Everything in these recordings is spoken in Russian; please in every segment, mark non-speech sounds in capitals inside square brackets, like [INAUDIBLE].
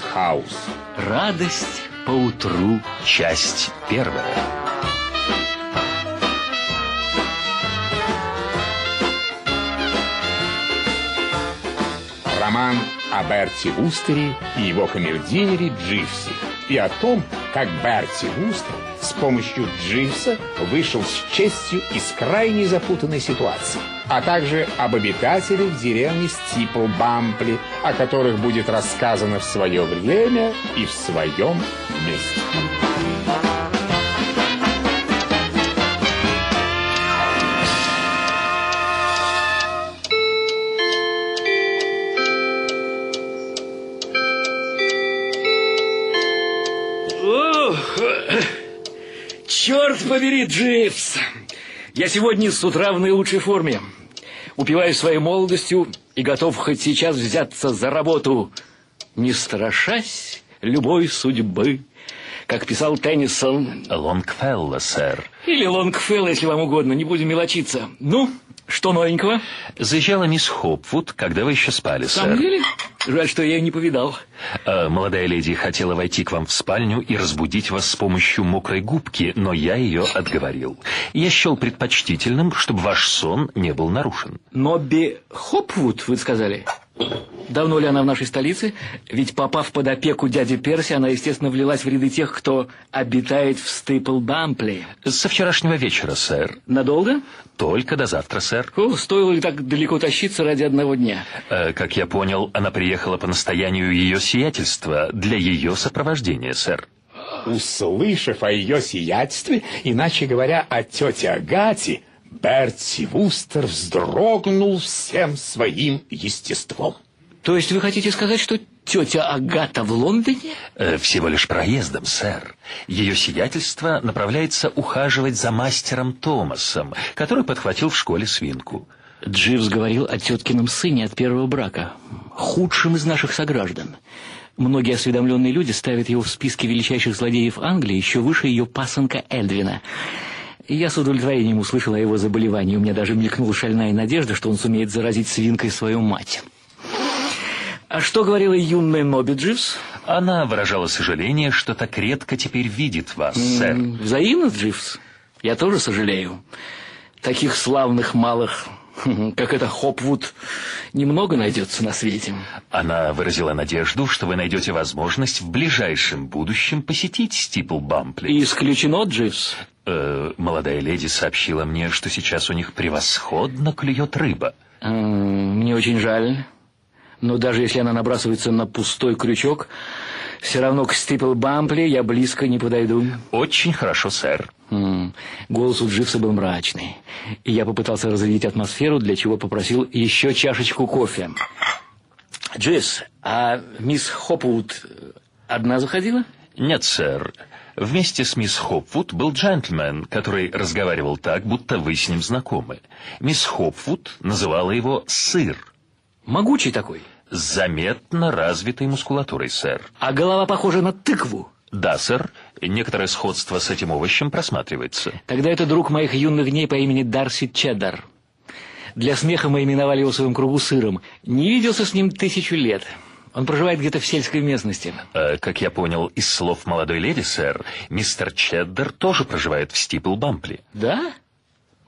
Вудхаус. Радость по утру. Часть первая. Роман о Берти Вустере и его камердинере Дживсе. И о том, как Берти Вустер с помощью Дживса вышел с честью из крайне запутанной ситуации. А также об обитателях деревни Стипл Бампли, о которых будет рассказано в свое время и в своем месте. Черт побери, Дживс! Я сегодня с утра в наилучшей форме. Упиваюсь своей молодостью и готов хоть сейчас взяться за работу, не страшась любой судьбы. Как писал Теннисон. Лонгфелло, сэр. Или Лонгфелло, если вам угодно, не будем мелочиться. Ну, что новенького? Заезжала мисс Хопвуд, когда вы еще спали, В самом сэр. деле? Жаль, что я ее не повидал. Э, молодая леди хотела войти к вам в спальню и разбудить вас с помощью мокрой губки, но я ее отговорил. Я счел предпочтительным, чтобы ваш сон не был нарушен. Нобби Хопвуд, вы сказали? Давно ли она в нашей столице? Ведь попав под опеку дяди Перси, она, естественно, влилась в ряды тех, кто обитает в Стейпл-Бампли. Со вчерашнего вечера, сэр. Надолго? Только до завтра, сэр. О, стоило ли так далеко тащиться ради одного дня? Э, как я понял, она приехала по настоянию ее сиятельства для ее сопровождения, сэр. Услышав о ее сиятельстве, иначе говоря, о тете Агате, Берти Вустер вздрогнул всем своим естеством. То есть вы хотите сказать, что тетя Агата в Лондоне? Э, всего лишь проездом, сэр. Ее сиятельство направляется ухаживать за мастером Томасом, который подхватил в школе свинку. Дживс говорил о теткином сыне от первого брака, худшем из наших сограждан. Многие осведомленные люди ставят его в списке величайших злодеев Англии еще выше ее пасынка Эдвина. И я с удовлетворением услышал о его заболевании. У меня даже мелькнула шальная надежда, что он сумеет заразить свинкой свою мать. А что говорила юная Моби Дживс? Она выражала сожаление, что так редко теперь видит вас, сэр. Взаимно, Дживс? Я тоже сожалею. Таких славных малых, как это Хопвуд, немного найдется на свете. Она выразила надежду, что вы найдете возможность в ближайшем будущем посетить Стипл Бампли. Исключено, Дживс? Э, молодая леди сообщила мне, что сейчас у них превосходно клюет рыба. Мне очень жаль. Но даже если она набрасывается на пустой крючок, все равно к Стипл Бампли я близко не подойду. Очень хорошо, сэр. М, Голос у Дживса был мрачный. И я попытался разрядить атмосферу, для чего попросил еще чашечку кофе. Дживс, а мисс Хопвуд одна заходила? Нет, сэр. Вместе с мисс Хопвуд был джентльмен, который разговаривал так, будто вы с ним знакомы. Мисс Хопвуд называла его «сыр». Могучий такой. С заметно развитой мускулатурой, сэр. А голова похожа на тыкву. Да, сэр. Некоторое сходство с этим овощем просматривается. Тогда это друг моих юных дней по имени Дарси Чеддер. Для смеха мы именовали его в своем кругу сыром. Не виделся с ним тысячу лет. Он проживает где-то в сельской местности. Э, как я понял из слов молодой леди, сэр, мистер Чеддер тоже проживает в Стипл-Бампли. Да?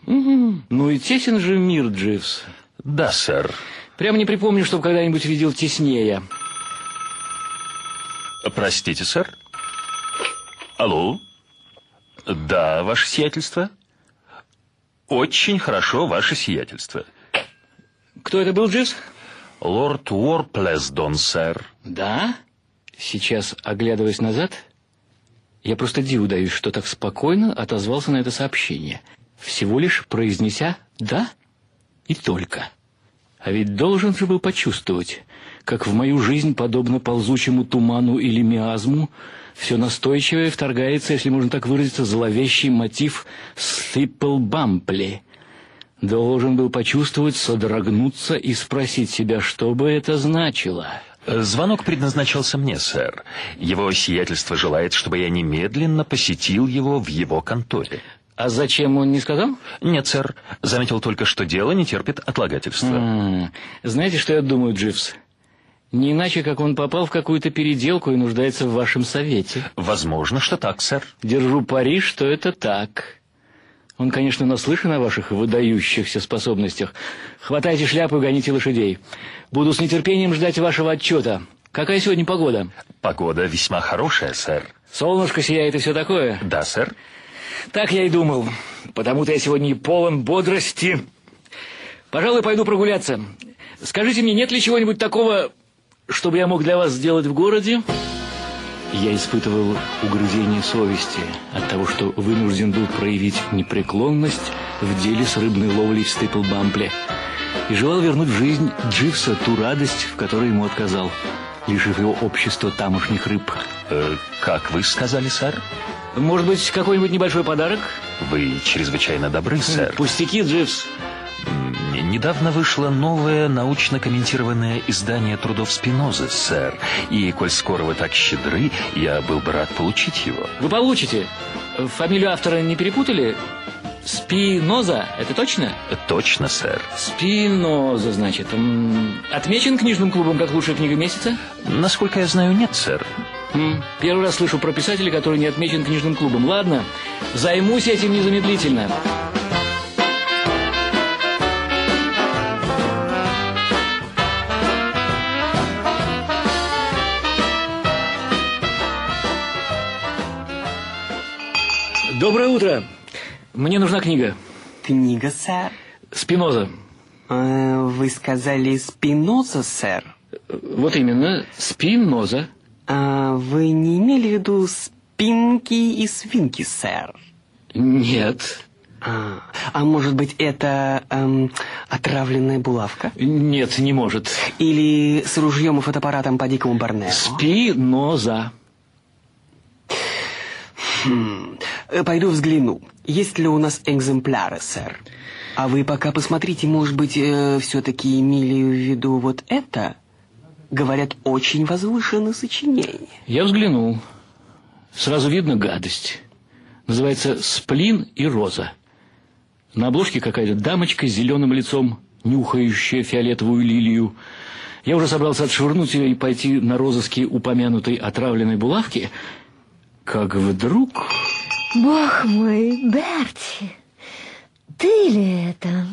Мгм. Ну и тесен же мир, Дживс. Да, сэр. Прямо не припомню, чтобы когда-нибудь видел теснее. Простите, сэр. Алло? Да, ваше сиятельство? Очень хорошо, ваше сиятельство. Кто это был, Дживс? Лорд Уорплесдон, сэр. Да? Сейчас, оглядываясь назад, я просто диву даюсь, что так спокойно отозвался на это сообщение, всего лишь произнеся «да» и «только». А ведь должен же был почувствовать, как в мою жизнь, подобно ползучему туману или миазму, все настойчивее вторгается, если можно так выразиться, зловещий мотив «Стипл Бампли». Должен был почувствовать, содрогнуться и спросить себя, что бы это значило. Звонок предназначался мне, сэр. Его сиятельство желает, чтобы я немедленно посетил его в его конторе. А зачем он не сказал? Нет, сэр. Заметил только, что дело не терпит отлагательства. М -м. Знаете, что я думаю, Дживс? Не иначе, как он попал в какую-то переделку и нуждается в вашем совете. Возможно, что так, сэр. Держу пари, что это так. Он, конечно, наслышан о ваших выдающихся способностях. Хватайте шляпу и гоните лошадей. Буду с нетерпением ждать вашего отчета. Какая сегодня погода? Погода весьма хорошая, сэр. Солнышко сияет и все такое? Да, сэр. Так я и думал. Потому-то я сегодня и полон бодрости. Пожалуй, пойду прогуляться. Скажите мне, нет ли чего-нибудь такого, чтобы я мог для вас сделать в городе? Я испытывал угрызение совести от того, что вынужден был проявить непреклонность в деле с рыбной ловлей в Стейплбампле и желал вернуть в жизнь Дживса ту радость, в которой ему отказал, лишив его общества тамошних рыб. Э, как вы сказали, сэр? Может быть, какой-нибудь небольшой подарок? Вы чрезвычайно добры, сэр. Пустяки, Дживс. Недавно вышло новое научно-комментированное издание трудов Спинозы, сэр. И, коль скоро вы так щедры, я был бы рад получить его. Вы получите. Фамилию автора не перепутали? Спиноза, это точно? Точно, сэр. Спиноза, значит. Отмечен книжным клубом как лучшая книга месяца? Насколько я знаю, нет, сэр. Первый раз слышу про писателя, который не отмечен книжным клубом. Ладно, займусь этим незамедлительно. Доброе утро. Мне нужна книга. Книга, сэр? Спиноза. Э, вы сказали Спиноза, сэр? Вот именно, Спиноза. А вы не имели в виду спинки и свинки, сэр? Нет. А, а может быть, это эм, отравленная булавка? Нет, не может. Или с ружьем и фотоаппаратом по дикому Борнео? Спиноза. Хм. Э, пойду взгляну. Есть ли у нас экземпляры, сэр? А вы пока посмотрите, может быть, э, все-таки имели в виду вот это? Говорят, очень возвышенное сочинение. Я взглянул. Сразу видно гадость. Называется «Сплин и роза». На обложке какая-то дамочка с зеленым лицом, нюхающая фиолетовую лилию. Я уже собрался отшвырнуть ее и пойти на розыски упомянутой отравленной булавки, как вдруг... Бог мой, Берти, ты ли это?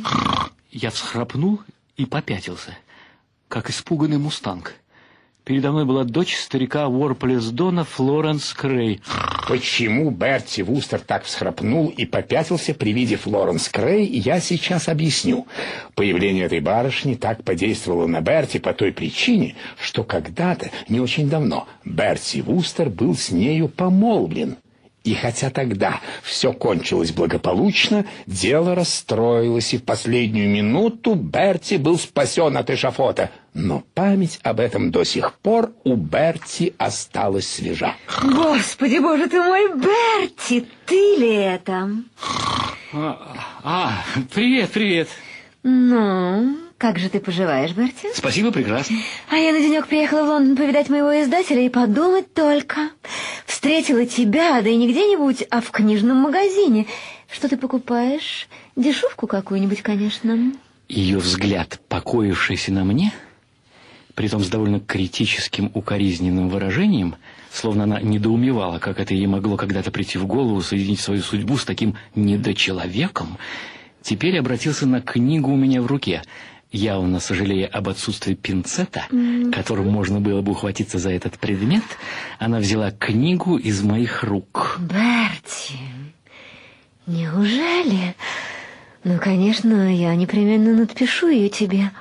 Я всхрапнул и попятился, как испуганный мустанг. Передо мной была дочь старика Уорплесдона Флоренс Крей. Почему Берти Вустер так всхрапнул и попятился при виде Флоренс Крей, я сейчас объясню. Появление этой барышни так подействовало на Берти по той причине, что когда-то, не очень давно, Берти Вустер был с нею помолвлен. И хотя тогда все кончилось благополучно, дело расстроилось, и в последнюю минуту Берти был спасен от эшафота. Но память об этом до сих пор у Берти осталась свежа. Господи, боже ты мой, Берти, ты ли это? А, а привет, привет. Ну, как же ты поживаешь, Берти? Спасибо, прекрасно. А я на денек приехала в Лондон повидать моего издателя и подумать только. Встретила тебя, да и не где-нибудь, а в книжном магазине. Что ты покупаешь? Дешевку какую-нибудь, конечно. Ее взгляд, покоившийся на мне, притом с довольно критическим укоризненным выражением, словно она недоумевала, как это ей могло когда-то прийти в голову соединить свою судьбу с таким недочеловеком, теперь обратился на книгу у меня в руке — явно сожалея об отсутствии пинцета, mm. которым можно было бы ухватиться за этот предмет, она взяла книгу из моих рук. Берти, неужели? Ну, конечно, я непременно надпишу ее тебе.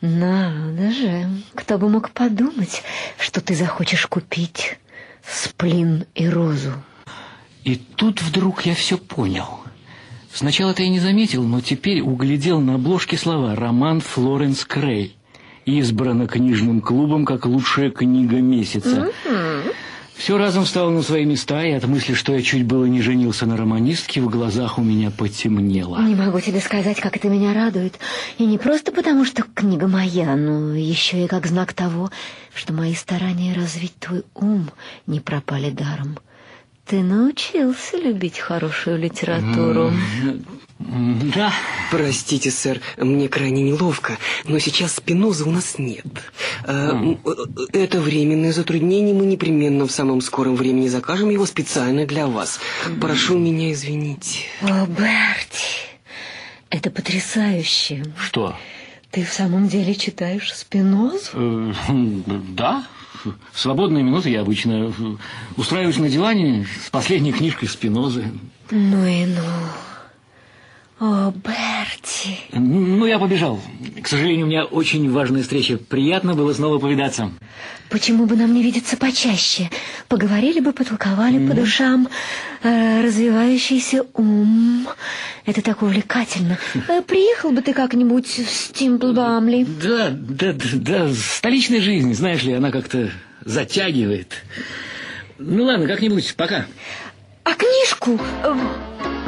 Надо же, кто бы мог подумать, что ты захочешь купить сплин и розу. И тут вдруг я все понял. Сначала ты и не заметил, но теперь углядел на обложке слова «Роман Флоренс Крей». Избрана книжным клубом как лучшая книга месяца. Все разом стало на свои места, и от мысли, что я чуть было не женился на романистке, в глазах у меня потемнело. Не могу тебе сказать, как это меня радует. И не просто потому, что книга моя, но еще и как знак того, что мои старания развить твой ум не пропали даром. Ты научился любить хорошую литературу. Да. Простите, сэр, мне крайне неловко, но сейчас Спиноза у нас нет. Э, э, Это временное затруднение, мы непременно в самом скором времени закажем его специально для вас. Прошу меня извинить. О, Берти, это потрясающе. Что? Ты в самом деле читаешь Спинозу? Э, Да. В свободные минуты я обычно э, устраиваюсь на диване с последней книжкой Спинозы. Ну и ну. О, Берти. Ну, я побежал. К сожалению, у меня очень важная встреча. Приятно было снова повидаться. Почему бы нам не видеться почаще? Поговорили бы, потолковали по душам. Э, развивающийся ум. Это так увлекательно. Э, приехал бы ты как-нибудь в Стимплбамли. Да, да, да, да, столичная жизнь, знаешь ли, она как-то затягивает. Ну ладно, как-нибудь, пока. А книжку? Э,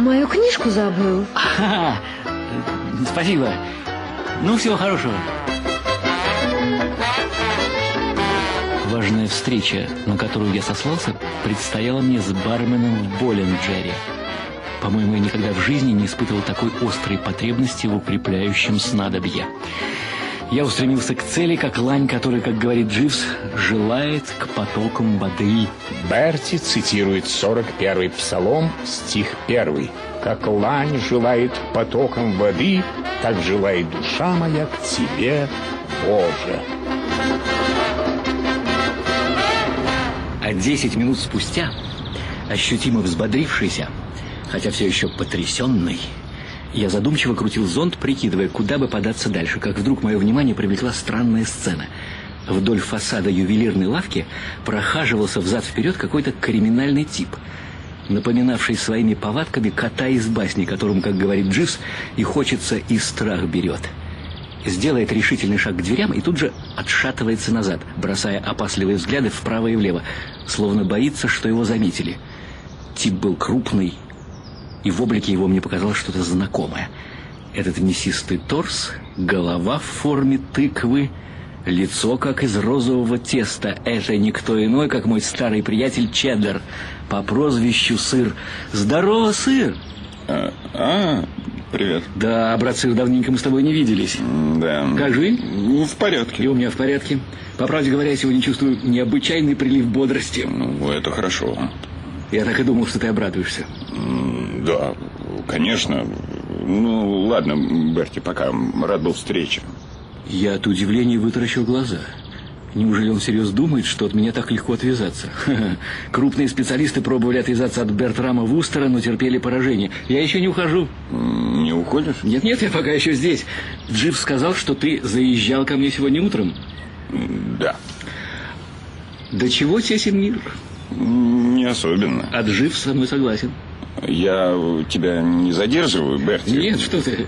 мою книжку забыл. Спасибо. Ну, всего хорошего. Важная встреча, на которую я сослался, предстояла мне с барменом в Боллинджере. По-моему, я никогда в жизни не испытывал такой острой потребности в укрепляющем снадобье. Я устремился к цели, как лань, которая, как говорит Дживс, желает к потокам воды. Берти цитирует 41-й псалом, стих 1. «Как лань желает к потокам воды, так желает душа моя к тебе, Боже». А десять минут спустя, ощутимо взбодрившийся, хотя все еще потрясенный, я задумчиво крутил зонт, прикидывая, куда бы податься дальше, как вдруг мое внимание привлекла странная сцена. Вдоль фасада ювелирной лавки прохаживался взад-вперед какой-то криминальный тип, напоминавший своими повадками кота из басни, которому, как говорит Дживс, и хочется, и страх берет. Сделает решительный шаг к дверям и тут же отшатывается назад, бросая опасливые взгляды вправо и влево, словно боится, что его заметили. Тип был крупный, и в облике его мне показалось что-то знакомое. Этот мясистый торс, голова в форме тыквы, лицо как из розового теста. Это никто иной, как мой старый приятель Чеддер по прозвищу Сыр. Здорово, Сыр! А, а, привет. Да, брат Сыр, давненько мы с тобой не виделись. Да. Как же? Ну, в И порядке. у меня в порядке. По правде говоря, я сегодня чувствую необычайный прилив бодрости. Ну, это хорошо. Я так и думал, что ты обрадуешься. Да, конечно. Ну, ладно, Берти, пока. Рад был встрече. Я от удивления вытаращил глаза. Неужели он всерьез думает, что от меня так легко отвязаться? [LAUGHS] Крупные специалисты пробовали отвязаться от Бертрама Вустера, но терпели поражение. Я еще не ухожу. Не уходишь? Нет-нет, я пока еще здесь. Джив сказал, что ты заезжал ко мне сегодня утром. Да. До чего тесен мир? Не особенно. А Джив со мной согласен. Я тебя не задерживаю, Берти? Нет, что ты.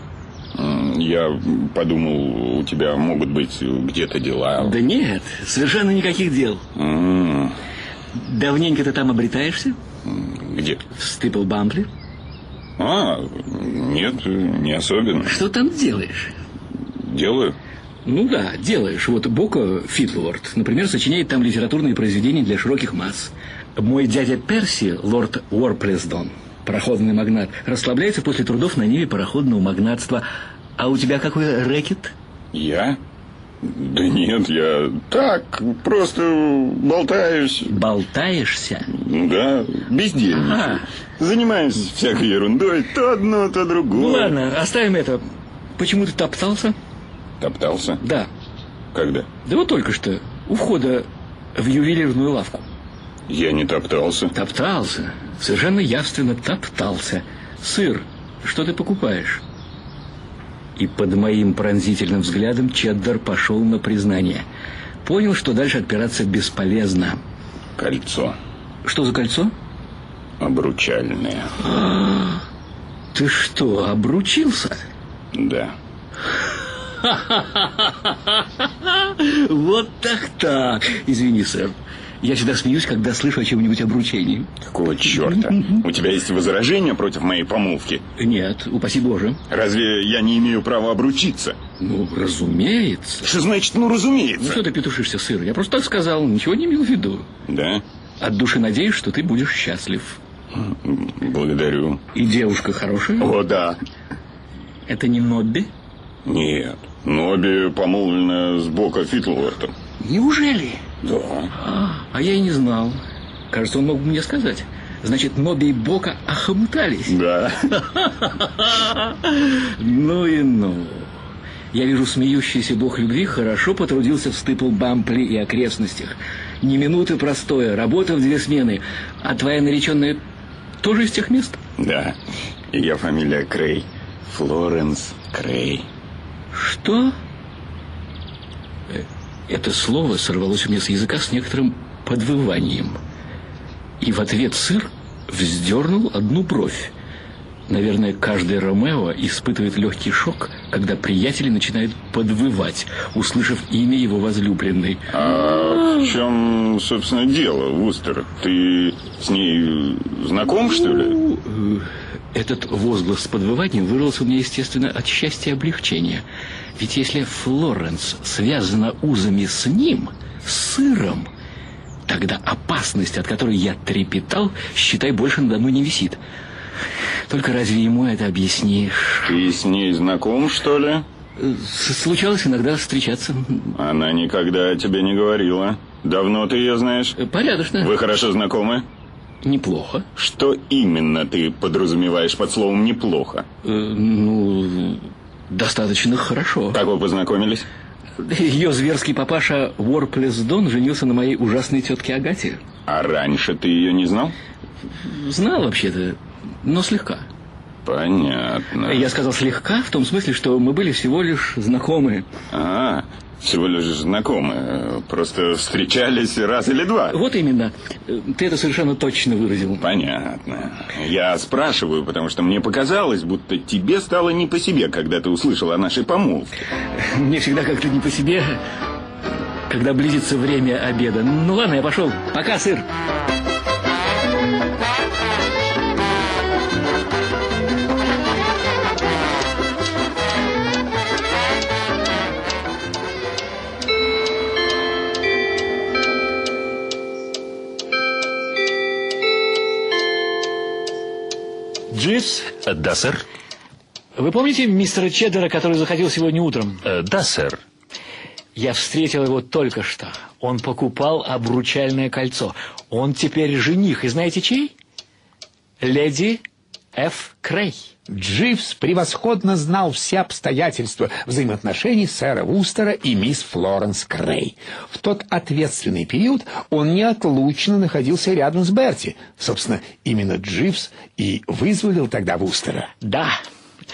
Я подумал, у тебя могут быть где-то дела. Да нет, совершенно никаких дел. М, Давненько ты там обретаешься? Где? В Стиплбампле? А, нет, не особенно. Что там делаешь? Делаю. Ну да, делаешь. Вот Боко Фитлорд, например, сочиняет там литературные произведения для широких масс. Мой дядя Перси, лорд Уорплесдон, пароходный магнат, расслабляется после трудов на ниве пароходного магнатства. А у тебя какой рэкет? Я? Да нет, я так, просто болтаюсь. Болтаешься? Ну Да, бездельничаю. Ага. Занимаюсь всякой ерундой, то одно, то другое. Ну ладно, оставим это. Почему ты топтался? Топтался? Да. Когда? Да вот только что, у входа в ювелирную лавку. Я не топтался. Топтался. Совершенно явственно топтался. Сыр, что ты покупаешь? И под моим пронзительным взглядом Чеддер пошел на признание. Понял, что дальше отпираться бесполезно. Кольцо. Что за кольцо? Обручальное. Ты что, обручился? Да. [LAUGHS] Вот так-так. Извини, сэр. Я всегда смеюсь, когда слышу о чем-нибудь обручении. Какого черта? У тебя есть возражения против моей помолвки? Нет, упаси Боже. Разве я не имею права обручиться? Ну, разумеется. Что значит, ну, Ну, разумеется? что ты петушишься, сыр? Я просто так сказал, ничего не имел в виду. Да? От души надеюсь, что ты будешь счастлив. Благодарю. И девушка хорошая? О, да. Это не Нобби? Нет. Нобби помолвлена с Бока Фитлвортом. Неужели? Да. А я и не знал. Кажется, он мог бы мне сказать. Значит, Нобби и Бока охомутались. Да. [LAUGHS] Ну и ну. Я вижу, смеющийся бог любви хорошо потрудился в стыпл Бампли и окрестностях. Ни минуты простоя, работа в две смены. А твоя нареченная тоже из тех мест? Да. Ее фамилия Крей. Флоренс Крей. Что? Э, Это слово сорвалось у меня с языка с некоторым подвыванием. И в ответ сыр вздернул одну бровь. Наверное, каждый Ромео испытывает легкий шок, когда приятели начинают подвывать, услышав имя его возлюбленной. А в чем, собственно, дело, Вустер? Ты с ней знаком, что ли? Этот возглас с подвыванием вырвался у меня, естественно, от счастья и облегчения. Ведь если Флоренс связана узами с ним, с сыром, тогда опасность, от которой я трепетал, считай, больше надо мной не висит. Только разве ему это объяснишь? Ты с ней знаком, что ли? Случалось иногда встречаться. Она никогда о тебе не говорила. Давно ты ее знаешь? Порядочно. Вы хорошо знакомы? Неплохо. Что именно ты подразумеваешь под словом «неплохо»? Э, Ну, достаточно хорошо. Как вы познакомились? Ее зверский папаша Уорплес Дон женился на моей ужасной тетке Агате. А раньше ты ее не знал? Знал вообще-то, но слегка. Понятно. Я сказал слегка, в том смысле, что мы были всего лишь знакомы. А, всего лишь знакомы. Просто встречались раз или два. Вот именно. Ты это совершенно точно выразил. Понятно. Я спрашиваю, потому что мне показалось, будто тебе стало не по себе, когда ты услышал о нашей помолвке. Мне всегда как-то не по себе, когда близится время обеда. Ну ладно, я пошел. Пока, сыр. Да, сэр. вы помните мистера Чеддера, который заходил сегодня утром? Э, Да, сэр. Я встретил его только что. Он покупал обручальное кольцо. Он теперь жених. И знаете чей? Леди Ф. Крей. Дживс превосходно знал все обстоятельства взаимоотношений сэра Вустера и мисс Флоренс Крей. В тот ответственный период он неотлучно находился рядом с Берти. Собственно, именно Дживс и вызволил тогда Вустера. Да,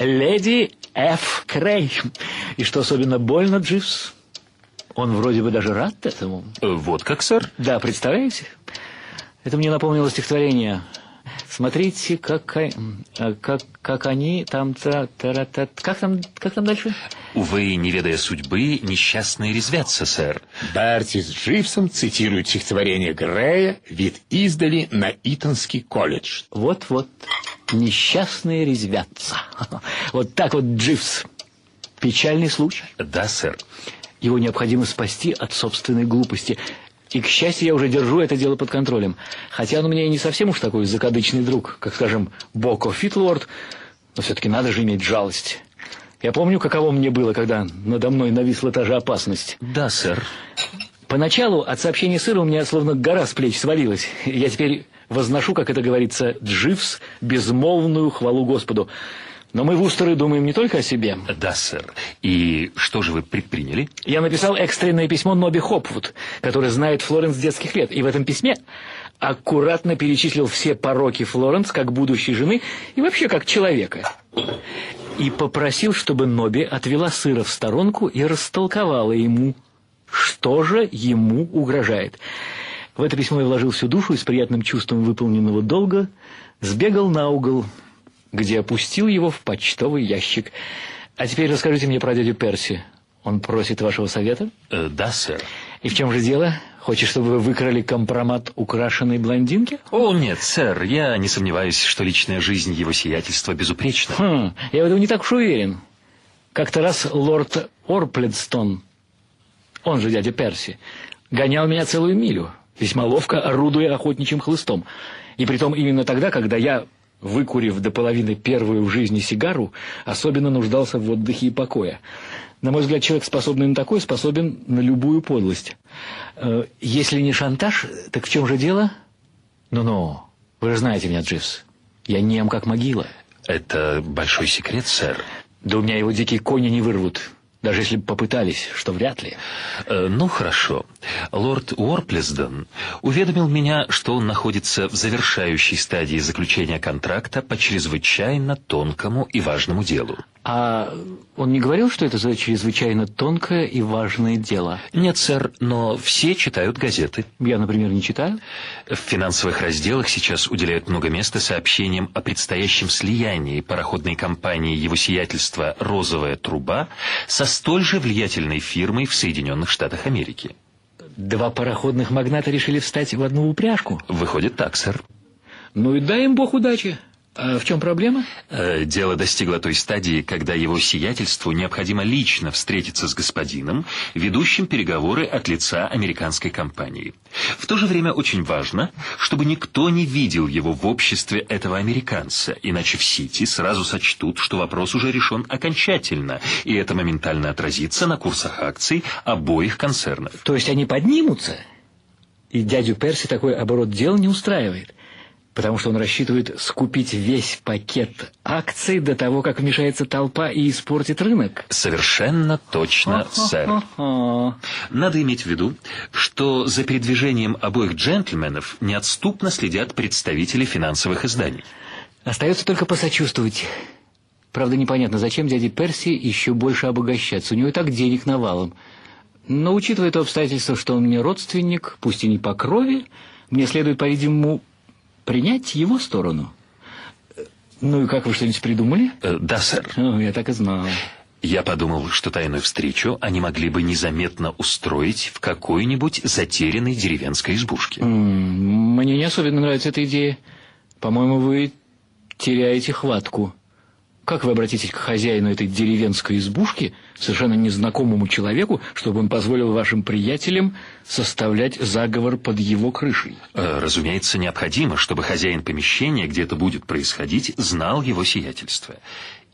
леди Ф. Крей. И что особенно больно, Дживс? Он вроде бы даже рад этому. Э, Вот как, сэр? Да, представляете? Это мне напомнило стихотворение. Смотрите, как, а, как, как они там... та- та- та- как там... Как там дальше? Увы, не ведая судьбы, несчастные резвятся, сэр. Берти с Дживсом цитируют стихотворение Грея «Вид издали на Итонский колледж». Вот-вот, несчастные резвятся. [LAUGHS] Вот так вот, Дживс. Печальный случай. Да, сэр. Его необходимо спасти от собственной глупости. И, к счастью, я уже держу это дело под контролем. Хотя он у меня и не совсем уж такой закадычный друг, как, скажем, Боко Фитлорд, но все-таки надо же иметь жалость. Я помню, каково мне было, когда надо мной нависла та же опасность. Да, сэр. Поначалу от сообщения сыра у меня словно гора с плеч свалилась. Я теперь возношу, как это говорится, Дживс, безмолвную хвалу Господу. Но мы, вустеры, думаем не только о себе. Да, сэр. И что же вы предприняли? Я написал экстренное письмо Ноби Хопвуд, который знает Флоренс с детских лет. И в этом письме аккуратно перечислил все пороки Флоренс как будущей жены и вообще как человека. И попросил, чтобы Ноби отвела сыра в сторонку и растолковала ему, что же ему угрожает. В это письмо я вложил всю душу и с приятным чувством выполненного долга сбегал на угол, где опустил его в почтовый ящик. А теперь расскажите мне про дядю Перси. Он просит вашего совета? Э, да, сэр. И в чем же дело? Хочешь, чтобы вы выкрали компромат украшенной блондинки? О, нет, сэр, я не сомневаюсь, что личная жизнь его сиятельства безупречна. Хм, я в этом не так уж уверен. Как-то раз лорд Орпледстон, он же дядя Перси, гонял меня целую милю, весьма ловко орудуя охотничьим хлыстом. И притом именно тогда, когда я, выкурив до половины первую в жизни сигару, особенно нуждался в отдыхе и покое. На мой взгляд, человек, способный на такое, способен на любую подлость. Э, если не шантаж, так в чем же дело? Ну-ну, вы же знаете меня, Дживс. Я нем, как могила. Это большой секрет, сэр. Да у меня его дикие кони не вырвут. Даже если бы попытались, что вряд ли. Э, ну, хорошо. Лорд Уорплесден уведомил меня, что он находится в завершающей стадии заключения контракта по чрезвычайно тонкому и важному делу. А он не говорил, что это за чрезвычайно тонкое и важное дело? Нет, сэр, но все читают газеты. Я, например, не читаю. В финансовых разделах сейчас уделяют много места сообщениям о предстоящем слиянии пароходной компании его сиятельства «Розовая труба» со столь же влиятельной фирмой в Соединенных Штатах Америки. Два пароходных магната решили встать в одну упряжку? Выходит так, сэр. Ну и дай им бог удачи. А в чем проблема? Э, дело достигло той стадии, когда его сиятельству необходимо лично встретиться с господином, ведущим переговоры от лица американской компании. В то же время очень важно, чтобы никто не видел его в обществе этого американца, иначе в Сити сразу сочтут, что вопрос уже решен окончательно, и это моментально отразится на курсах акций обоих концернов. То есть они поднимутся? И дядю Перси такой оборот дел не устраивает? Потому что он рассчитывает скупить весь пакет акций до того, как вмешается толпа и испортит рынок. Совершенно точно, сэр. Надо иметь в виду, что за передвижением обоих джентльменов неотступно следят представители финансовых изданий. Остается только посочувствовать. Правда, непонятно, зачем дяде Перси еще больше обогащаться. У него и так денег навалом. Но учитывая то обстоятельство, что он мне родственник, пусть и не по крови, мне следует, по-видимому, принять его сторону. Ну и как вы что-нибудь придумали? Э, да, сэр. Ну, я так и знал. Я подумал, что тайную встречу они могли бы незаметно устроить в какой-нибудь затерянной деревенской избушке. Мне не особенно нравится эта идея. По-моему, вы теряете хватку. Как вы обратитесь к хозяину этой деревенской избушки, совершенно незнакомому человеку, чтобы он позволил вашим приятелям составлять заговор под его крышей? Э, разумеется, необходимо, чтобы хозяин помещения, где это будет происходить, знал его сиятельство.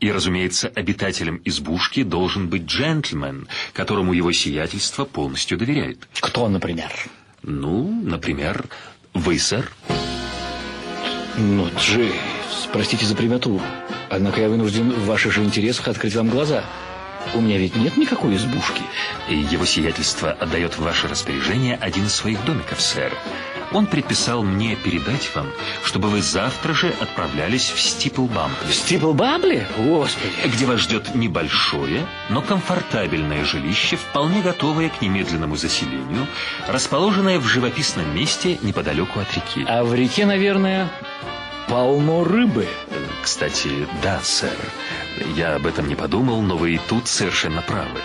И, разумеется, обитателем избушки должен быть джентльмен, которому его сиятельство полностью доверяет. Кто, например? Ну, например, вы, сэр. Ну, Дживс, простите за прямоту. Однако я вынужден в ваших же интересах открыть вам глаза. У меня ведь нет никакой избушки. Его сиятельство отдает в ваше распоряжение один из своих домиков, сэр. Он предписал мне передать вам, чтобы вы завтра же отправлялись в Стиплбампли. В Стиплбампли? Господи! Где вас ждет небольшое, но комфортабельное жилище, вполне готовое к немедленному заселению, расположенное в живописном месте неподалеку от реки. А в реке, наверное, полно рыбы. Кстати, да, сэр. Я об этом не подумал, но вы и тут совершенно правы.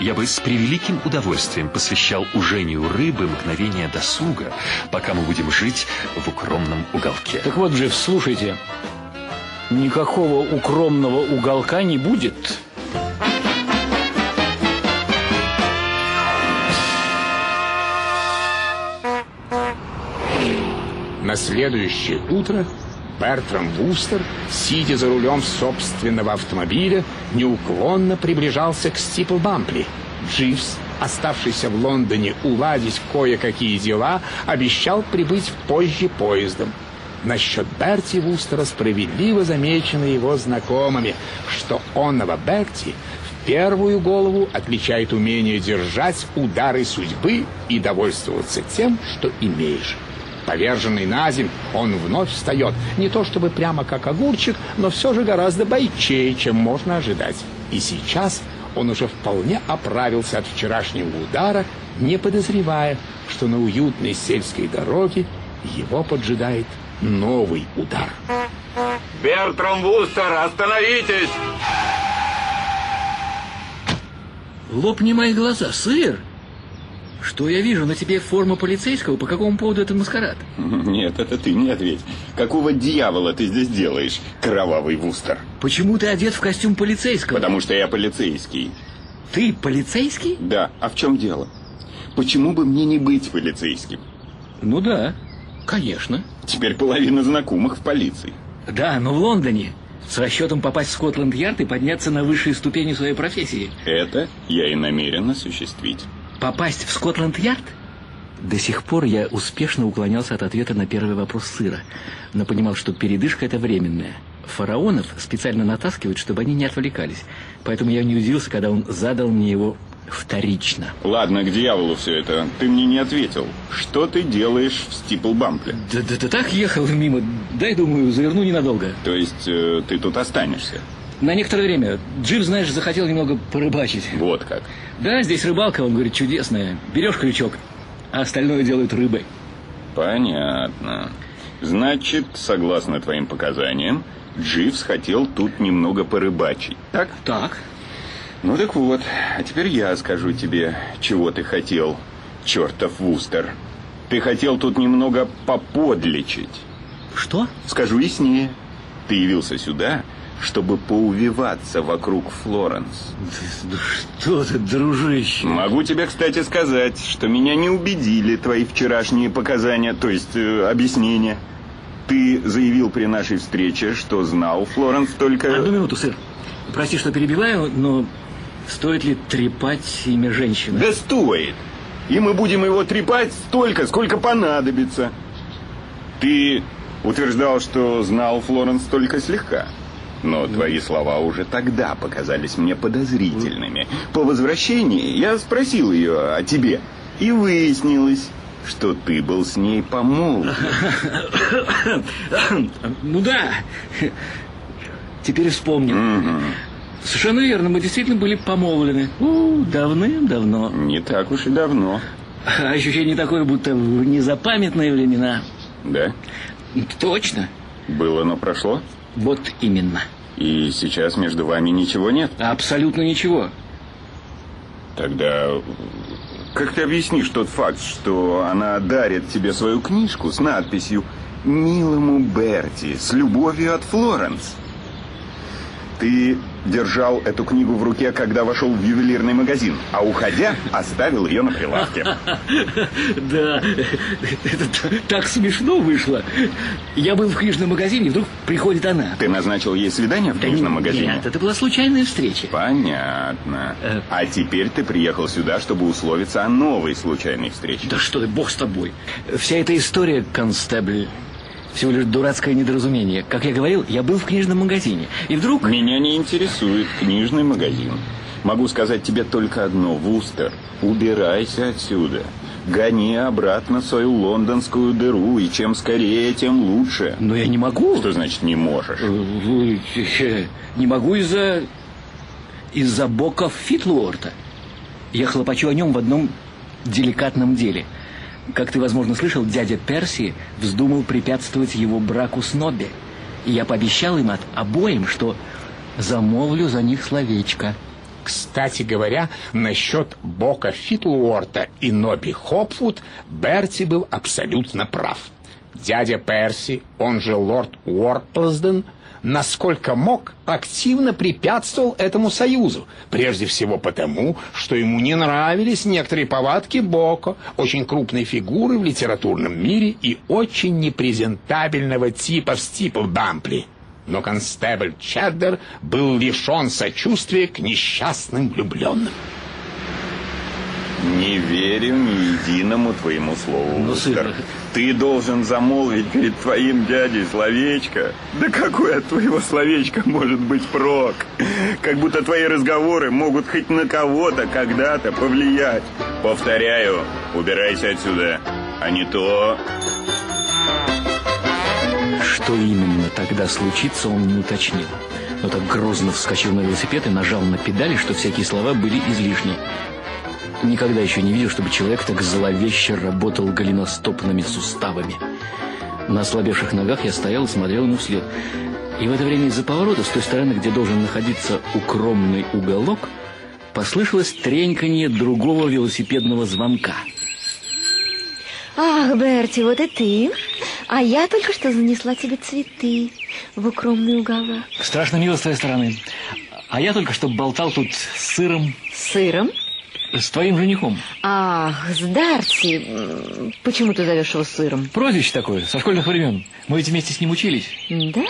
Я бы с превеликим удовольствием посвящал ужению рыбы мгновение досуга, пока мы будем жить в укромном уголке. Так вот же, слушайте, никакого укромного уголка не будет. На следующее утро Бертрам Вустер, сидя за рулем собственного автомобиля, неуклонно приближался к Стиплбампли. Дживс, оставшийся в Лондоне уладить кое-какие дела, обещал прибыть позже поездом. Насчет Берти Вустера справедливо замечено его знакомыми, что онного Берти в первую голову отличает умение держать удары судьбы и довольствоваться тем, что имеешь. Поверженный на земь, он вновь встает. Не то чтобы прямо как огурчик, но все же гораздо бойчее, чем можно ожидать. И сейчас он уже вполне оправился от вчерашнего удара, не подозревая, что на уютной сельской дороге его поджидает новый удар. Бертрам Вустер, остановитесь! Лопни мои глаза, сыр! Что я вижу? На тебе форма полицейского? По какому поводу это маскарад? [LAUGHS] Нет, это ты не ответь. Какого дьявола ты здесь делаешь, кровавый вустер? Почему ты одет в костюм полицейского? Потому что я полицейский. Ты полицейский? Да, а в чем дело? Почему бы мне не быть полицейским? Ну да, конечно. Теперь половина знакомых в полиции. Да, но в Лондоне. С расчетом попасть в Скотланд-Ярд и подняться на высшие ступени своей профессии. Это я и намерен осуществить. Попасть в Скотланд-Ярд? До сих пор я успешно уклонялся от ответа на первый вопрос сыра, но понимал, что передышка это временная. Фараонов специально натаскивают, чтобы они не отвлекались. Поэтому я не удивился, когда он задал мне его вторично. Ладно, к дьяволу все это. Ты мне не ответил. Что ты делаешь в Стиплбампле? Да, да, да так ехал мимо. Дай, думаю, заверну ненадолго. То есть э, ты тут останешься? На некоторое время. Джим, знаешь, захотел немного порыбачить. Вот как. Да, здесь рыбалка, он говорит, чудесная. Берешь крючок, а остальное делают рыбой. Понятно. Значит, согласно твоим показаниям, Дживс хотел тут немного порыбачить, так? Так. Ну так вот, а теперь я скажу тебе, чего ты хотел, чертов Вустер. Ты хотел тут немного поподлечить. Что? Скажу яснее. Ты явился сюда, чтобы поувиваться вокруг Флоренс. Да что ты, дружище? Могу тебе, кстати, сказать, что меня не убедили твои вчерашние показания, то есть э, объяснения. Ты заявил при нашей встрече, что знал Флоренс только... Одну минуту, сэр. Прости, что перебиваю, но стоит ли трепать имя женщины? Да стоит. И мы будем его трепать столько, сколько понадобится. Ты утверждал, что знал Флоренс только слегка. Но твои слова уже тогда показались мне подозрительными. По возвращении я спросил ее о тебе. И выяснилось, что ты был с ней помолвлен. [COUGHS] Ну да. Теперь вспомнил. Совершенно верно, мы действительно были помолвлены. Давным-давно. Не так уж и давно. А Ощущение такое, будто в незапамятные времена. Да? Точно. Было, но прошло? Вот именно. И сейчас между вами ничего нет? Абсолютно ничего. Тогда как ты объяснишь тот факт, что она дарит тебе свою книжку с надписью «Милому Берти, с любовью от Флоренс»? Ты держал эту книгу в руке, когда вошел в ювелирный магазин, а уходя, оставил ее на прилавке. [LAUGHS] Да, это так смешно вышло. Я был в книжном магазине, вдруг приходит она. Ты назначил ей свидание в книжном магазине? Нет, это была случайная встреча. Понятно. Э. А теперь ты приехал сюда, чтобы условиться о новой случайной встрече. Да что ты, бог с тобой. Вся эта история, констебль, всего лишь дурацкое недоразумение. Как я говорил, я был в книжном магазине. И вдруг... Меня не интересует книжный магазин. Могу сказать тебе только одно, Вустер. Убирайся отсюда. Гони обратно свою лондонскую дыру, и чем скорее, тем лучше. Но я не могу. Что значит не можешь? Э, Не могу из-за... из-за боков Фитлуорта. Я хлопочу о нем в одном деликатном деле. Как ты, возможно, слышал, дядя Перси вздумал препятствовать его браку с Нобби. И я пообещал им от обоим, что замолвлю за них словечко. Кстати говоря, насчет Бока Фитлуорта и Ноби Хопфуд Берти был абсолютно прав. Дядя Перси, он же лорд Уортлсден, насколько мог, активно препятствовал этому союзу. Прежде всего потому, что ему не нравились некоторые повадки Бока, очень крупной фигуры в литературном мире и очень непрезентабельного типа в Стиплбампли. Но констебль Чеддер был лишен сочувствия к несчастным влюбленным. Не верю ни единому твоему слову, Ну, Вустер. сын, Ты должен замолвить перед твоим дядей словечко. Да какое от твоего словечка может быть прок? Как будто твои разговоры могут хоть на кого-то когда-то повлиять. Повторяю, убирайся отсюда. А не то... Что именно тогда случится, он не уточнил. Но так грозно вскочил на велосипед и нажал на педали, что всякие слова были излишни. Никогда еще не видел, чтобы человек так зловеще работал голеностопными суставами. На ослабевших ногах я стоял и смотрел ему вслед. И в это время из-за поворота, с той стороны, где должен находиться укромный уголок, послышалось треньканье другого велосипедного звонка. Ах, Берти, вот и ты. А я только что занесла тебе цветы в укромный уголок. Страшно мило с твоей стороны. А я только что болтал тут с сыром. С сыром? С твоим женихом. Ах, с Дарси. Почему ты зовешь его сыром? Прозвище такое, со школьных времен. Мы ведь вместе с ним учились. Да?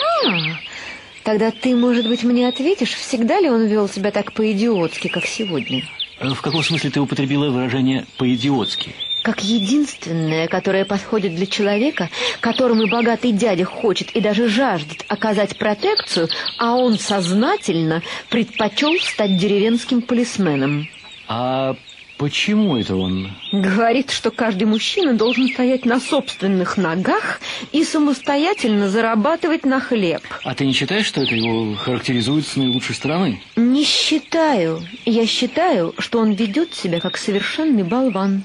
Тогда ты, может быть, мне ответишь, всегда ли он вел себя так по-идиотски, как сегодня? В каком смысле ты употребила выражение «по-идиотски»? Как единственное, которое подходит для человека, которому богатый дядя хочет и даже жаждет оказать протекцию, а он сознательно предпочел стать деревенским полисменом. А почему это он? Говорит, что каждый мужчина должен стоять на собственных ногах и самостоятельно зарабатывать на хлеб. А ты не считаешь, что это его характеризует с наилучшей стороны? Не считаю. Я считаю, что он ведет себя как совершенный болван.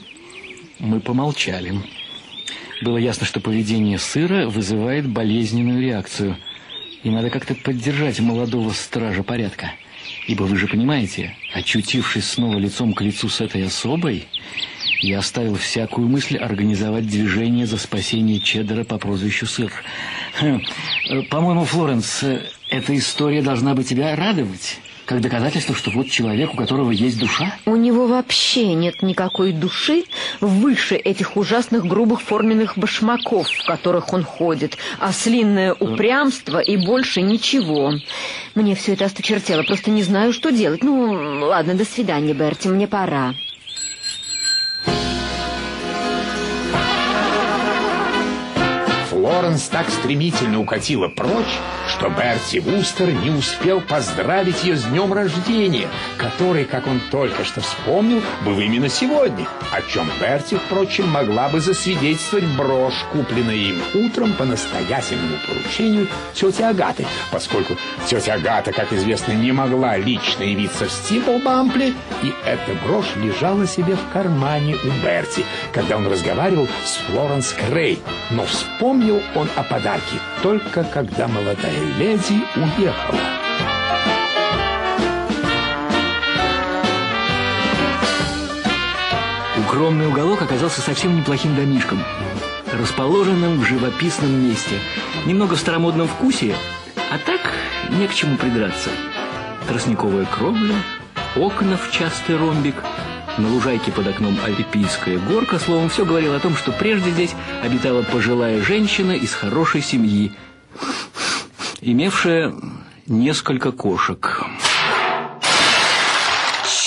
Мы помолчали. Было ясно, что поведение сыра вызывает болезненную реакцию. И надо как-то поддержать молодого стража порядка. Ибо вы же понимаете, очутившись снова лицом к лицу с этой особой, я оставил всякую мысль организовать движение за спасение Чеддера по прозвищу Сыр. Хм, э, по-моему, Флоренс, э, эта история должна бы тебя радовать. Как доказательство, что вот человек, у которого есть душа? У него вообще нет никакой души выше этих ужасных грубых форменных башмаков, в которых он ходит, ослинное упрямство и больше ничего. Мне все это осточертело, просто не знаю, что делать. Ну, ладно, до свидания, Берти, мне пора. Флоренс так стремительно укатила прочь, что Берти Вустер не успел поздравить ее с днем рождения, который, как он только что вспомнил, был именно сегодня, о чем Берти, впрочем, могла бы засвидетельствовать брошь, купленная им утром по настоятельному поручению тети Агаты, поскольку тетя Агата, как известно, не могла лично явиться в Стиблбампле, и эта брошь лежала себе в кармане у Берти, когда он разговаривал с Флоренс Крей, но вспомнил он о подарке только когда молодая леди уехала. Укромный уголок оказался совсем неплохим домишком, расположенным в живописном месте, немного в старомодном вкусе, а так не к чему придраться. Тростниковая кровля, окна в частый ромбик, на лужайке под окном альпийская горка, словом, все говорило о том, что прежде здесь обитала пожилая женщина из хорошей семьи, имевшая несколько кошек.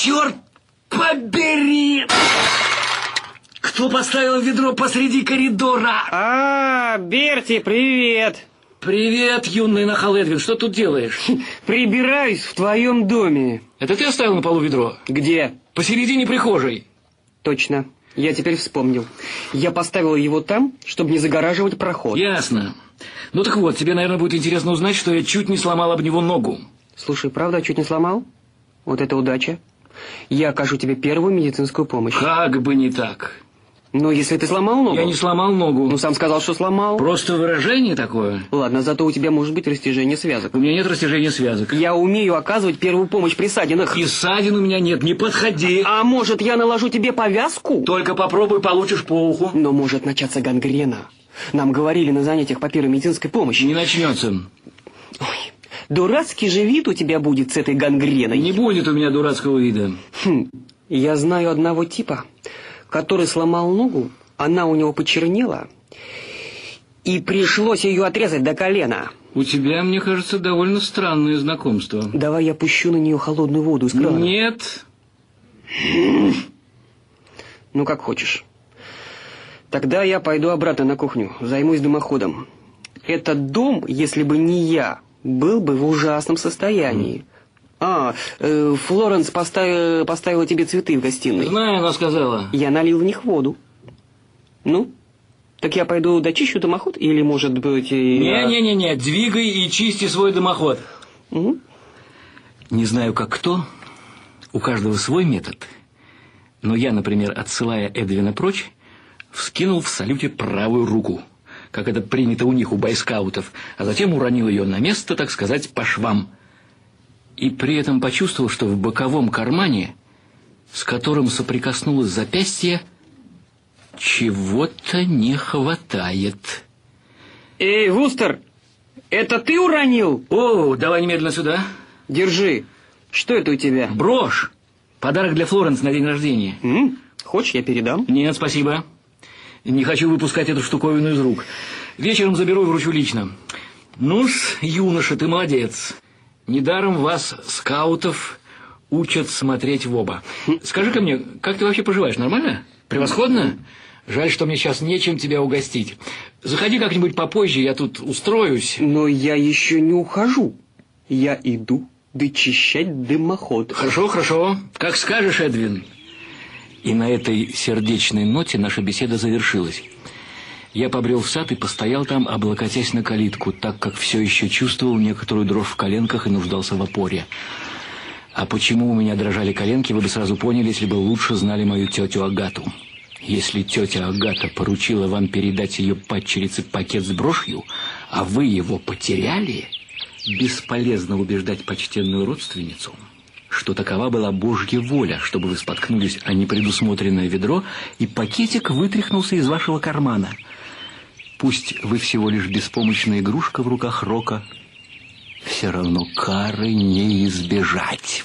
Черт побери! Кто поставил ведро посреди коридора? А, Берти, привет! Привет, юный нахал Эдвин, что тут делаешь? Прибираюсь в твоем доме. Это ты оставил на полу ведро? Где? Посередине прихожей. Точно. Я теперь вспомнил. Я поставил его там, чтобы не загораживать проход. Ясно. Ну так вот, тебе, наверное, будет интересно узнать, что я чуть не сломал об него ногу. Слушай, правда, чуть не сломал? Вот это удача. Я окажу тебе первую медицинскую помощь. Как бы не так. Но если ты сломал ногу... Я не сломал ногу. Ну, сам сказал, что сломал. Просто выражение такое. Ладно, зато у тебя может быть растяжение связок. У меня нет растяжения связок. Я умею оказывать первую помощь при ссадинах. И ссадин у меня нет, не подходи. А может, я наложу тебе повязку? Только попробуй, получишь по уху. Но может начаться гангрена. Нам говорили на занятиях по первой медицинской помощи. Не начнется. Ой, дурацкий же вид у тебя будет с этой гангреной. Не будет у меня дурацкого вида. Хм, я знаю одного типа, который сломал ногу, она у него почернела, и пришлось ее отрезать до колена. У тебя, мне кажется, довольно странное знакомство. Давай я пущу на нее холодную воду из крана. Нет. Ну, как хочешь. Тогда я пойду обратно на кухню, займусь дымоходом. Этот дом, если бы не я, был бы в ужасном состоянии. А, э, Флоренс поставила, поставила тебе цветы в гостиной. Знаю, она сказала. Я налил в них воду. Ну, так я пойду дочищу дымоход или, может быть, и... Не-не-не, двигай и чисти свой дымоход. Угу. Не знаю, как кто, у каждого свой метод. Но я, например, отсылая Эдвина прочь, вскинул в салюте правую руку, как это принято у них, у байскаутов, а затем уронил ее на место, так сказать, по швам. И при этом почувствовал, что в боковом кармане с которым соприкоснулось запястье, чего-то не хватает. Эй, Вустер, это ты уронил? О, давай немедленно сюда. Держи. Что это у тебя? Брошь. Подарок для Флоренс на день рождения. М? Хочешь, я передам? Нет, спасибо. Не хочу выпускать эту штуковину из рук. Вечером заберу и вручу лично. Ну-с, юноша, ты молодец. Недаром вас, скаутов, учат смотреть в оба. Скажи-ка мне, как ты вообще поживаешь? Нормально? Превосходно? Жаль, что мне сейчас нечем тебя угостить. Заходи как-нибудь попозже, я тут устроюсь. Но я еще не ухожу. Я иду дочищать дымоход. Хорошо, хорошо. Как скажешь, Эдвин. И на этой сердечной ноте наша беседа завершилась. Я побрел в сад и постоял там, облокотясь на калитку, так как все еще чувствовал некоторую дрожь в коленках и нуждался в опоре. А почему у меня дрожали коленки, вы бы сразу поняли, если бы лучше знали мою тетю Агату. Если тетя Агата поручила вам передать ее падчерице пакет с брошью, а вы его потеряли, бесполезно убеждать почтенную родственницу, что такова была Божья воля, чтобы вы споткнулись о непредусмотренное ведро, и пакетик вытряхнулся из вашего кармана. Пусть вы всего лишь беспомощная игрушка в руках Рока, все равно кары не избежать».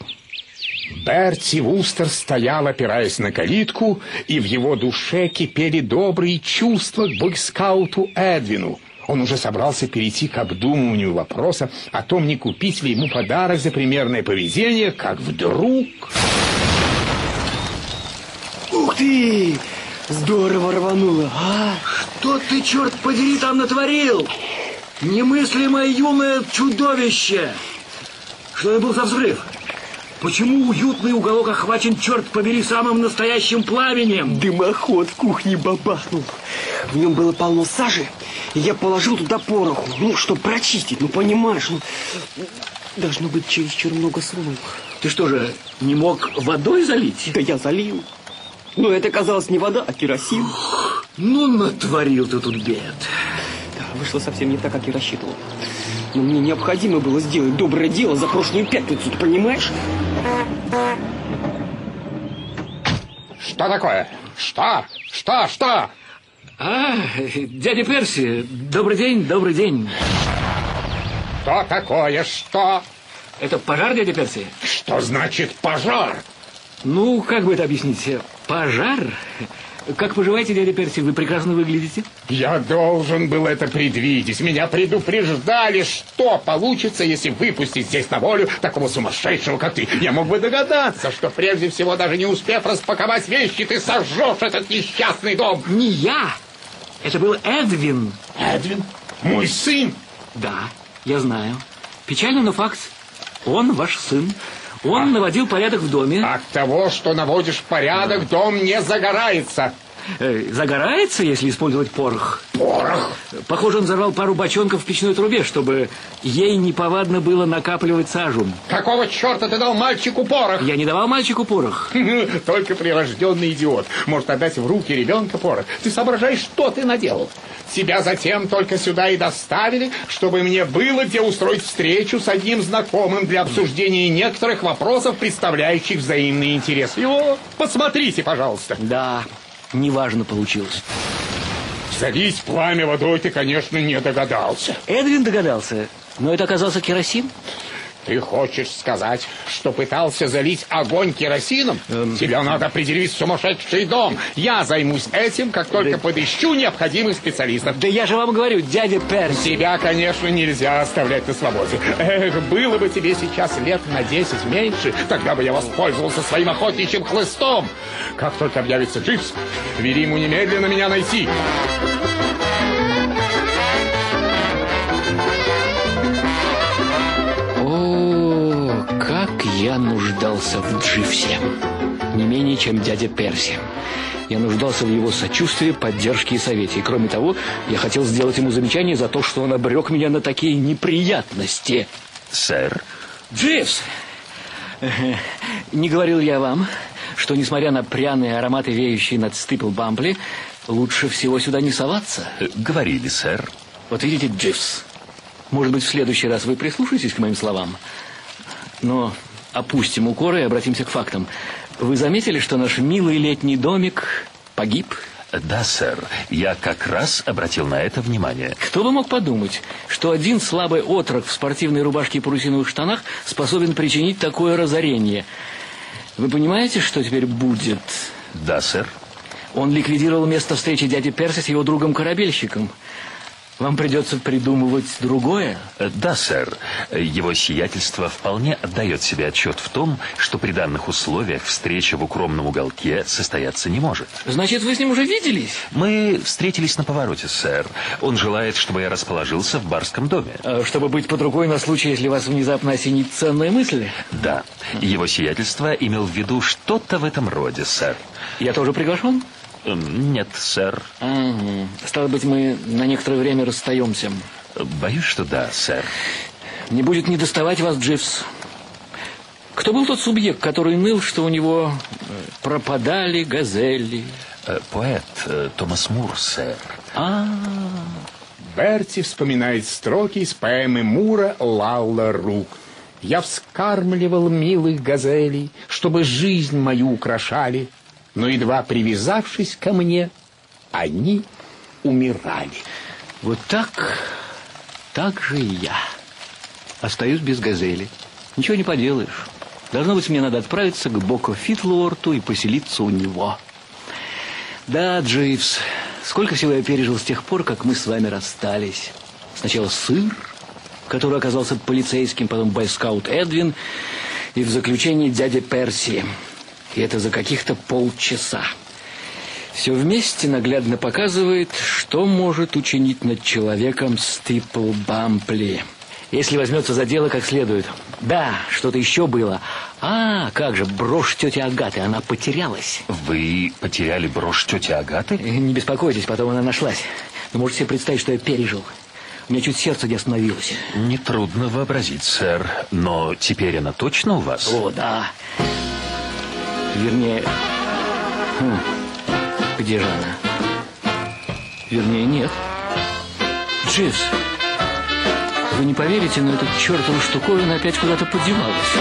Берти Вустер стоял, опираясь на калитку, и в его душе кипели добрые чувства к бойскауту Эдвину. Он уже собрался перейти к обдумыванию вопроса о том, не купить ли ему подарок за примерное поведение, как вдруг... Ух ты! Здорово рвануло, а? Что ты, черт подери, там натворил? Немыслимое юное чудовище! Что это был за взрыв? Почему уютный уголок охвачен, черт побери, самым настоящим пламенем? Дымоход в кухне бабахнул. В нем было полно сажи, и я положил туда пороху, ну, чтобы прочистить, ну, понимаешь, ну, должно быть чересчур много слов. Ты что же, не мог водой залить? Да я залил. Но это оказалось не вода, а керосин. Ну, натворил ты тут бед. Да, вышло совсем не так, как я рассчитывал. Но мне необходимо было сделать доброе дело за прошлую пятницу, ты понимаешь? Что такое? Что? Что? Что? А, дядя Перси, добрый день, добрый день. Что такое? Что? Это пожар, дядя Перси? Что значит пожар? Ну, как бы это объяснить? Пожар? Как поживаете, дядя Перси? Вы прекрасно выглядите. Я должен был это предвидеть. Меня предупреждали, что получится, если выпустить здесь на волю такого сумасшедшего, как ты. Я мог бы догадаться, что прежде всего, даже не успев распаковать вещи, ты сожжешь этот несчастный дом. Не я. Это был Эдвин. Эдвин? Мой сын? Да, я знаю. Печально, но факт. Он ваш сын. Он а... наводил порядок в доме. От того, что наводишь порядок, дом не загорается. Э, загорается, если использовать порох. Порох? Похоже, он взорвал пару бочонков в печной трубе, чтобы ей неповадно было накапливать сажу. Какого черта ты дал мальчику порох? Я не давал мальчику порох. [LAUGHS] Только прирожденный идиот может отдать в руки ребенка порох. Ты соображаешь, что ты наделал? Тебя затем только сюда и доставили, чтобы мне было где устроить встречу с одним знакомым для обсуждения некоторых вопросов, представляющих взаимный интерес. Его посмотрите, пожалуйста. Да, неважно получилось. Залить пламя водой ты, конечно, не догадался. Эдвин догадался, но это оказался керосин. Ты хочешь сказать, что пытался залить огонь керосином? Эм... Тебе надо определить сумасшедший дом. Я займусь этим, как только да... подыщу необходимых специалистов. Да я же вам говорю, дядя Перси. Тебя, конечно, нельзя оставлять на свободе. Эх, было бы тебе сейчас лет на 10 меньше, тогда бы я воспользовался своим охотничьим хлыстом. Как только объявится Дживс, вели ему немедленно меня найти. Я нуждался в Дживсе. Не менее, чем дядя Перси. Я нуждался в его сочувствии, поддержке и совете. И кроме того, я хотел сделать ему замечание за то, что он обрек меня на такие неприятности. Сэр? Дживс! Не говорил я вам, что, несмотря на пряные ароматы, веющие над Стипл Бампли, лучше всего сюда не соваться? Говорили, сэр. Вот видите, Дживс, может быть, в следующий раз вы прислушаетесь к моим словам? Но опустим укоры и обратимся к фактам. Вы заметили, что наш милый летний домик погиб? Да, сэр. Я как раз обратил на это внимание. Кто бы мог подумать, что один слабый отрок в спортивной рубашке и парусиновых штанах способен причинить такое разорение. Вы понимаете, что теперь будет? Да, сэр. Он ликвидировал место встречи дяди Перси с его другом-корабельщиком. Вам придется придумывать другое? Э, Да, сэр. Его сиятельство вполне отдает себе отчет в том, что при данных условиях встреча в укромном уголке состояться не может. Значит, вы с ним уже виделись? Мы встретились на повороте, сэр. Он желает, чтобы я расположился в барском доме. А, Чтобы быть под рукой на случай, если вас внезапно осенит ценная мысль? Да. Его сиятельство имел в виду что-то в этом роде, сэр. Я тоже приглашен? Нет, сэр. Ага. Стало быть, мы на некоторое время расстаемся. Боюсь, что да, сэр. Не будет не доставать вас, Дживс. Кто был тот субъект, который ныл, что у него э, пропадали газели? Э, Поэт э, Томас Мур, сэр. А, Берти вспоминает строки из поэмы Мура «Лалла рук». «Я вскармливал милых газелей, чтобы жизнь мою украшали, но, едва привязавшись ко мне, они умирали». вот так, так же и я. Остаюсь без газели. Ничего не поделаешь. Должно быть, мне надо отправиться к Боко Фитлуорту и поселиться у него. Да, Дживс, сколько всего я пережил с тех пор, как мы с вами расстались. Сначала сыр, который оказался полицейским, потом бойскаут Эдвин, и в заключении дядя Перси. И это за каких-то полчаса. Все вместе наглядно показывает, что может учинить над человеком Стипл Бампли. Если возьмется за дело как следует. Да, что-то еще было. А, как же, брошь тети Агаты, она потерялась. Вы потеряли брошь тети Агаты? Э, Не беспокойтесь, потом она нашлась. Вы можете себе представить, что я пережил. У меня чуть сердце не остановилось. Нетрудно вообразить, сэр. Но теперь она точно у вас? О, да. Вернее... хм, где же она? Вернее, нет. Дживс, вы не поверите, но эта чертова штуковина опять куда-то подевалась.